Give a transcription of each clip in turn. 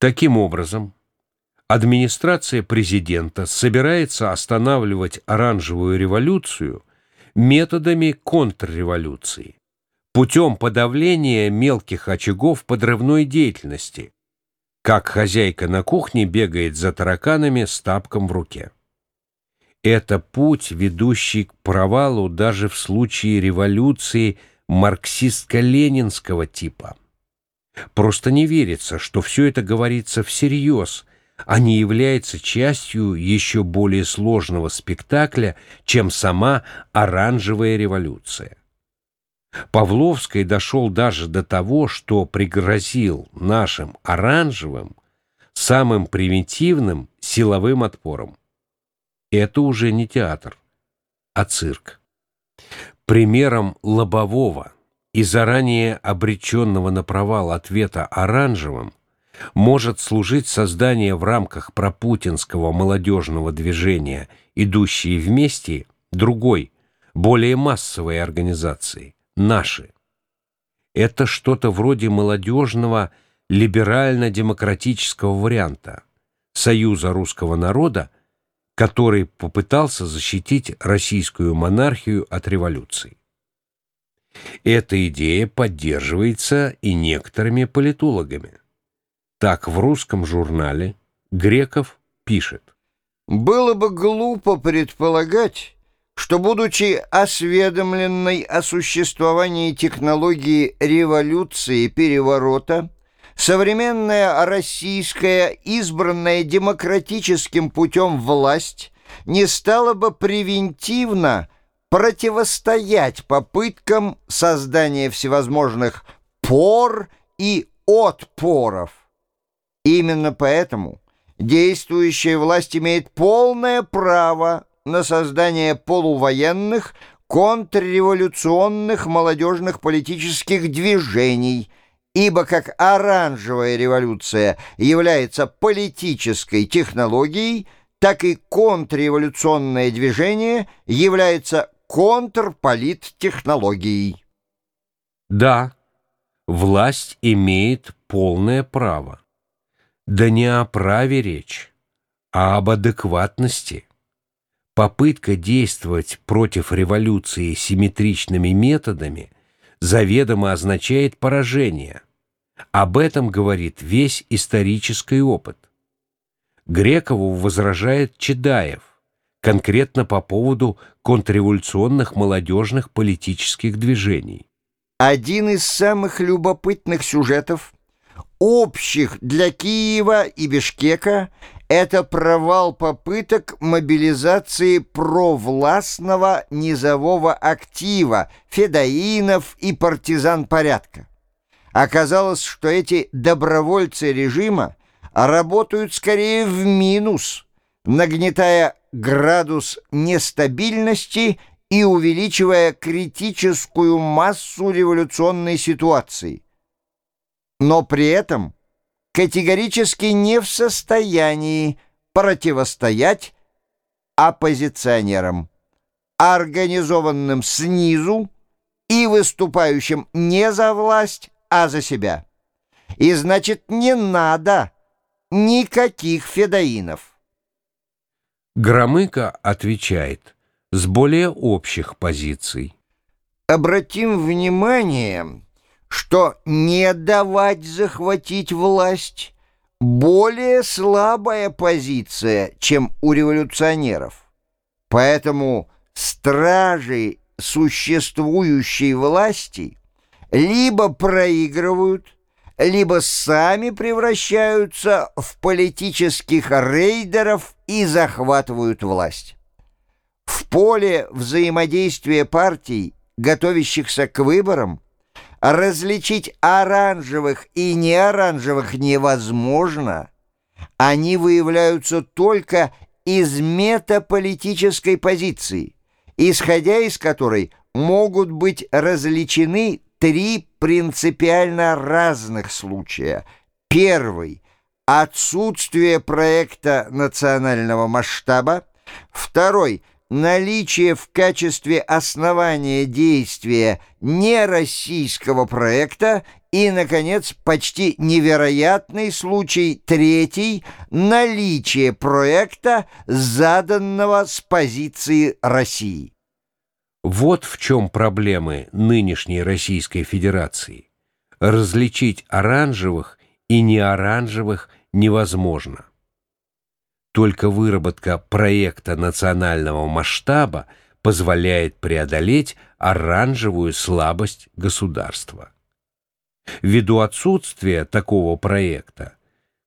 Таким образом, администрация президента собирается останавливать оранжевую революцию методами контрреволюции, путем подавления мелких очагов подрывной деятельности, как хозяйка на кухне бегает за тараканами с тапком в руке. Это путь, ведущий к провалу даже в случае революции марксистско-ленинского типа. Просто не верится, что все это говорится всерьез, а не является частью еще более сложного спектакля, чем сама оранжевая революция. Павловский дошел даже до того, что пригрозил нашим оранжевым самым примитивным силовым отпором. Это уже не театр, а цирк. Примером лобового и заранее обреченного на провал ответа оранжевым может служить создание в рамках пропутинского молодежного движения «Идущие вместе» другой, более массовой организации – наши. Это что-то вроде молодежного либерально-демократического варианта Союза русского народа, который попытался защитить российскую монархию от революции. Эта идея поддерживается и некоторыми политологами. Так в русском журнале Греков пишет. «Было бы глупо предполагать, что, будучи осведомленной о существовании технологии революции переворота, современная российская, избранная демократическим путем власть не стала бы превентивно противостоять попыткам создания всевозможных пор и отпоров. Именно поэтому действующая власть имеет полное право на создание полувоенных, контрреволюционных молодежных политических движений, ибо как оранжевая революция является политической технологией, так и контрреволюционное движение является контрполиттехнологией. Да, власть имеет полное право. Да не о праве речь, а об адекватности – попытка действовать против революции симметричными методами заведомо означает поражение. Об этом говорит весь исторический опыт. Грекову возражает Чедаев, конкретно по поводу контрреволюционных молодежных политических движений. Один из самых любопытных сюжетов, общих для Киева и Бишкека, это провал попыток мобилизации провластного низового актива, федоинов и партизан порядка. Оказалось, что эти добровольцы режима работают скорее в минус, нагнетая градус нестабильности и увеличивая критическую массу революционной ситуации. Но при этом – категорически не в состоянии противостоять оппозиционерам, организованным снизу и выступающим не за власть, а за себя. И значит, не надо никаких федоинов. Громыко отвечает с более общих позиций. Обратим внимание, что не давать захватить власть более слабая позиция, чем у революционеров. Поэтому стражи существующей власти либо проигрывают, либо сами превращаются в политических рейдеров и захватывают власть. В поле взаимодействия партий, готовящихся к выборам, Различить оранжевых и неоранжевых невозможно. Они выявляются только из метаполитической позиции, исходя из которой могут быть различены три принципиально разных случая. Первый – отсутствие проекта национального масштаба. Второй – наличие в качестве основания действия нероссийского проекта и, наконец, почти невероятный случай третий – наличие проекта, заданного с позиции России. Вот в чем проблемы нынешней Российской Федерации. Различить оранжевых и неоранжевых невозможно. Только выработка проекта национального масштаба позволяет преодолеть оранжевую слабость государства. Ввиду отсутствия такого проекта,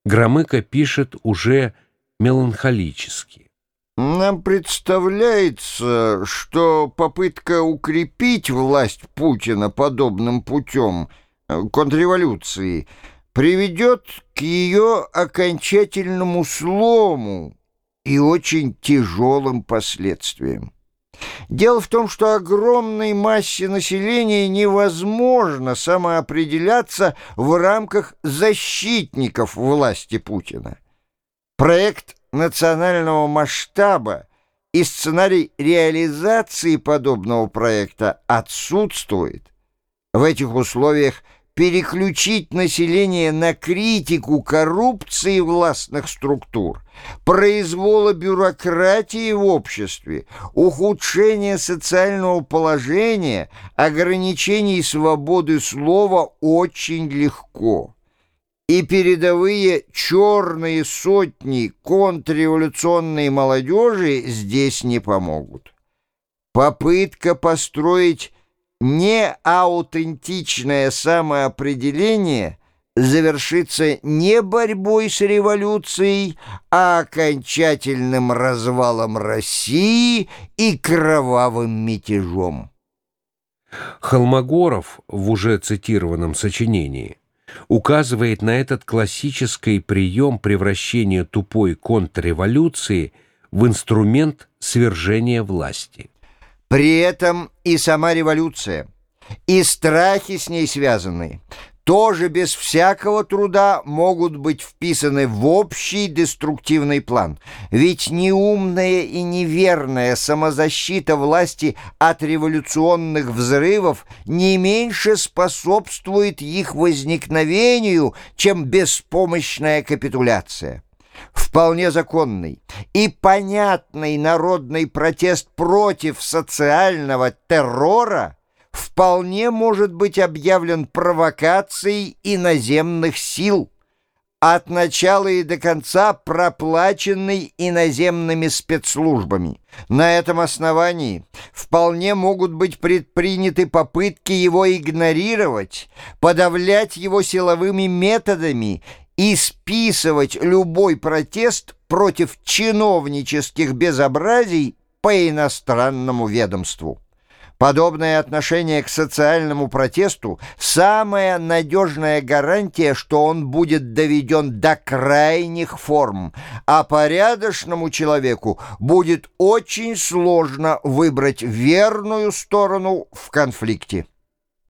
Громыко пишет уже меланхолически. Нам представляется, что попытка укрепить власть Путина подобным путем э, контрреволюции приведет к ее окончательному слому и очень тяжелым последствиям. Дело в том, что огромной массе населения невозможно самоопределяться в рамках защитников власти Путина. Проект национального масштаба и сценарий реализации подобного проекта отсутствует. В этих условиях переключить население на критику коррупции властных структур, произвола бюрократии в обществе, ухудшение социального положения, ограничений свободы слова очень легко. И передовые черные сотни контрреволюционной молодежи здесь не помогут. Попытка построить неаутентичное самоопределение завершится не борьбой с революцией, а окончательным развалом России и кровавым мятежом. Холмогоров в уже цитированном сочинении указывает на этот классический прием превращения тупой контрреволюции в инструмент свержения власти. При этом и сама революция, и страхи с ней связанные, тоже без всякого труда могут быть вписаны в общий деструктивный план. Ведь неумная и неверная самозащита власти от революционных взрывов не меньше способствует их возникновению, чем беспомощная капитуляция. Вполне законный и понятный народный протест против социального террора вполне может быть объявлен провокацией иноземных сил, от начала и до конца проплаченный иноземными спецслужбами. На этом основании вполне могут быть предприняты попытки его игнорировать, подавлять его силовыми методами и списывать любой протест против чиновнических безобразий по иностранному ведомству. Подобное отношение к социальному протесту – самая надежная гарантия, что он будет доведен до крайних форм, а порядочному человеку будет очень сложно выбрать верную сторону в конфликте.